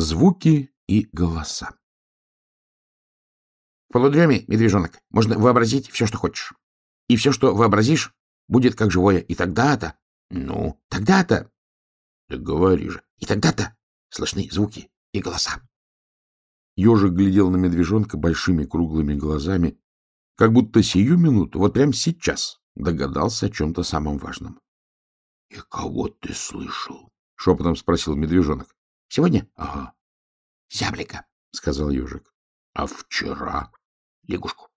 Звуки и голоса. В полудреме, медвежонок, можно вообразить все, что хочешь. И все, что вообразишь, будет как живое. И тогда-то... Ну, тогда-то... Да говори же. И тогда-то слышны звуки и голоса. Ежик глядел на медвежонка большими круглыми глазами, как будто сию минуту, вот прямо сейчас, догадался о чем-то самом важном. — И кого ты слышал? — шепотом спросил медвежонок. — Сегодня? — Ага. — Зяблика, — сказал ежик. — А вчера? — Лягушку.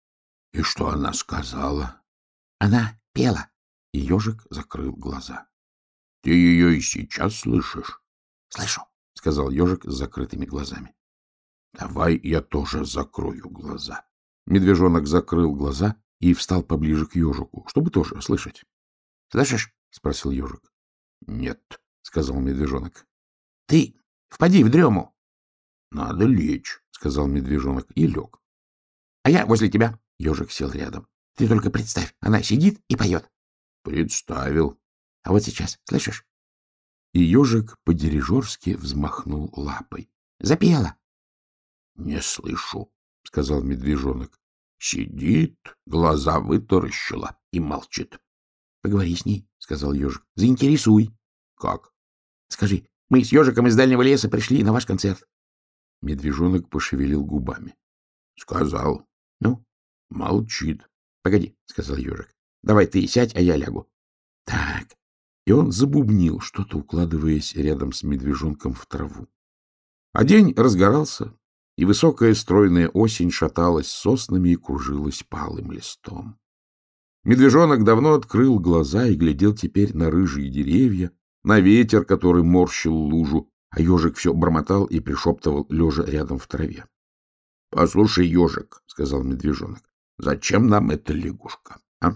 — И что она сказала? — Она пела. И ежик закрыл глаза. — Ты ее и сейчас слышишь? — Слышу, — сказал ежик с закрытыми глазами. — Давай я тоже закрою глаза. Медвежонок закрыл глаза и встал поближе к ежику, чтобы тоже слышать. — Слышишь? — спросил ежик. — Нет, — сказал медвежонок. — Ты впади в дрему. — Надо лечь, — сказал медвежонок и лег. — А я возле тебя. Ежик сел рядом. — Ты только представь, она сидит и поет. — Представил. — А вот сейчас, слышишь? И ежик по-дирижерски взмахнул лапой. — Запела. — Не слышу, — сказал медвежонок. Сидит, глаза вытаращила и молчит. — Поговори с ней, — сказал ежик. — Заинтересуй. — Как? — Скажи, мы с ежиком из дальнего леса пришли на ваш концерт. Медвежонок пошевелил губами. — Сказал. — Ну? — Молчит. — Погоди, — сказал ежик. — Давай ты сядь, а я лягу. — Так. И он забубнил, что-то укладываясь рядом с медвежонком в траву. А день разгорался, и высокая стройная осень шаталась соснами и кружилась палым листом. Медвежонок давно открыл глаза и глядел теперь на рыжие деревья, на ветер, который морщил лужу, а ежик все бормотал и пришептывал, лежа рядом в траве. — Послушай, ежик, — сказал медвежонок, — зачем нам эта лягушка, а?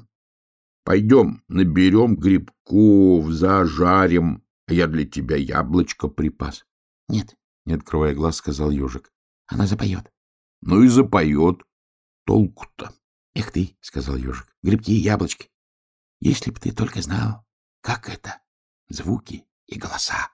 Пойдем, наберем грибков, зажарим, а я для тебя яблочко припас. — Нет, — не открывая глаз, сказал ежик. Она запоет. — Ну и запоет. Толку-то. — Эх ты, — сказал ежик, — грибки и яблочки. Если б ты только знал, как это — звуки и голоса.